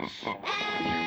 Oh,